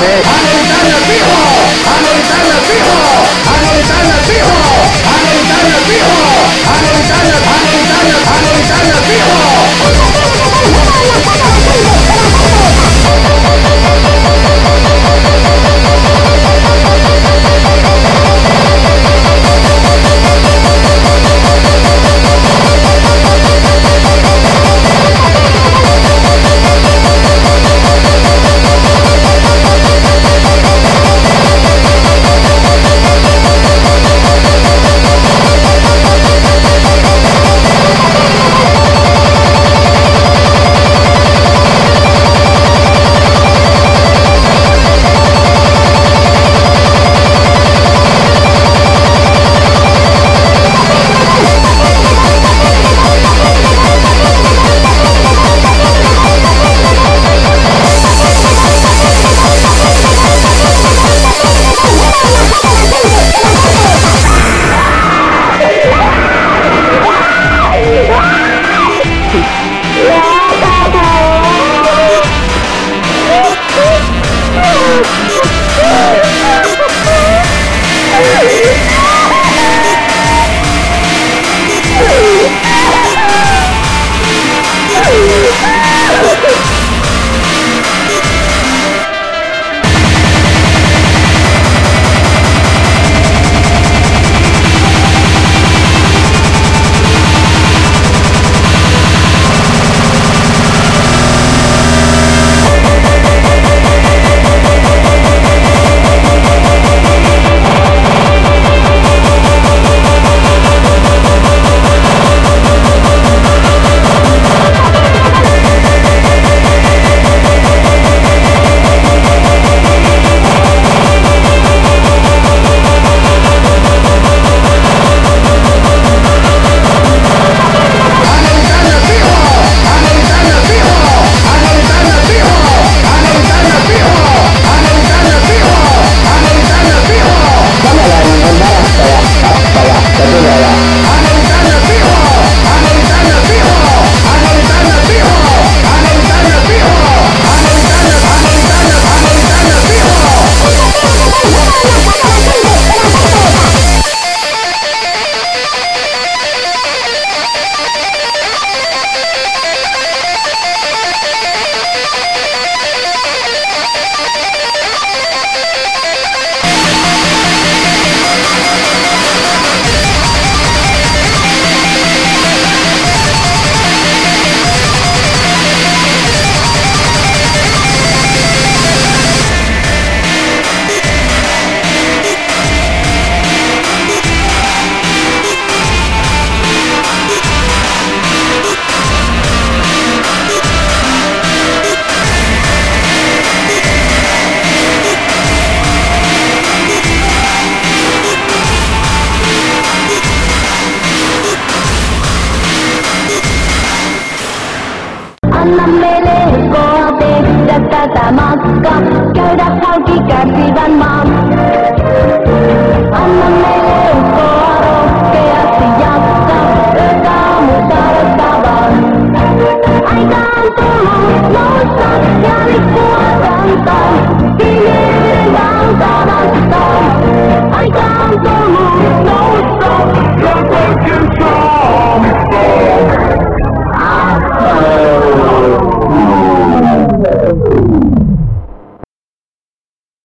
a el anna meille heikkoa tehdä tätä matkaa, käydä halki kärsivän maan. Anna meille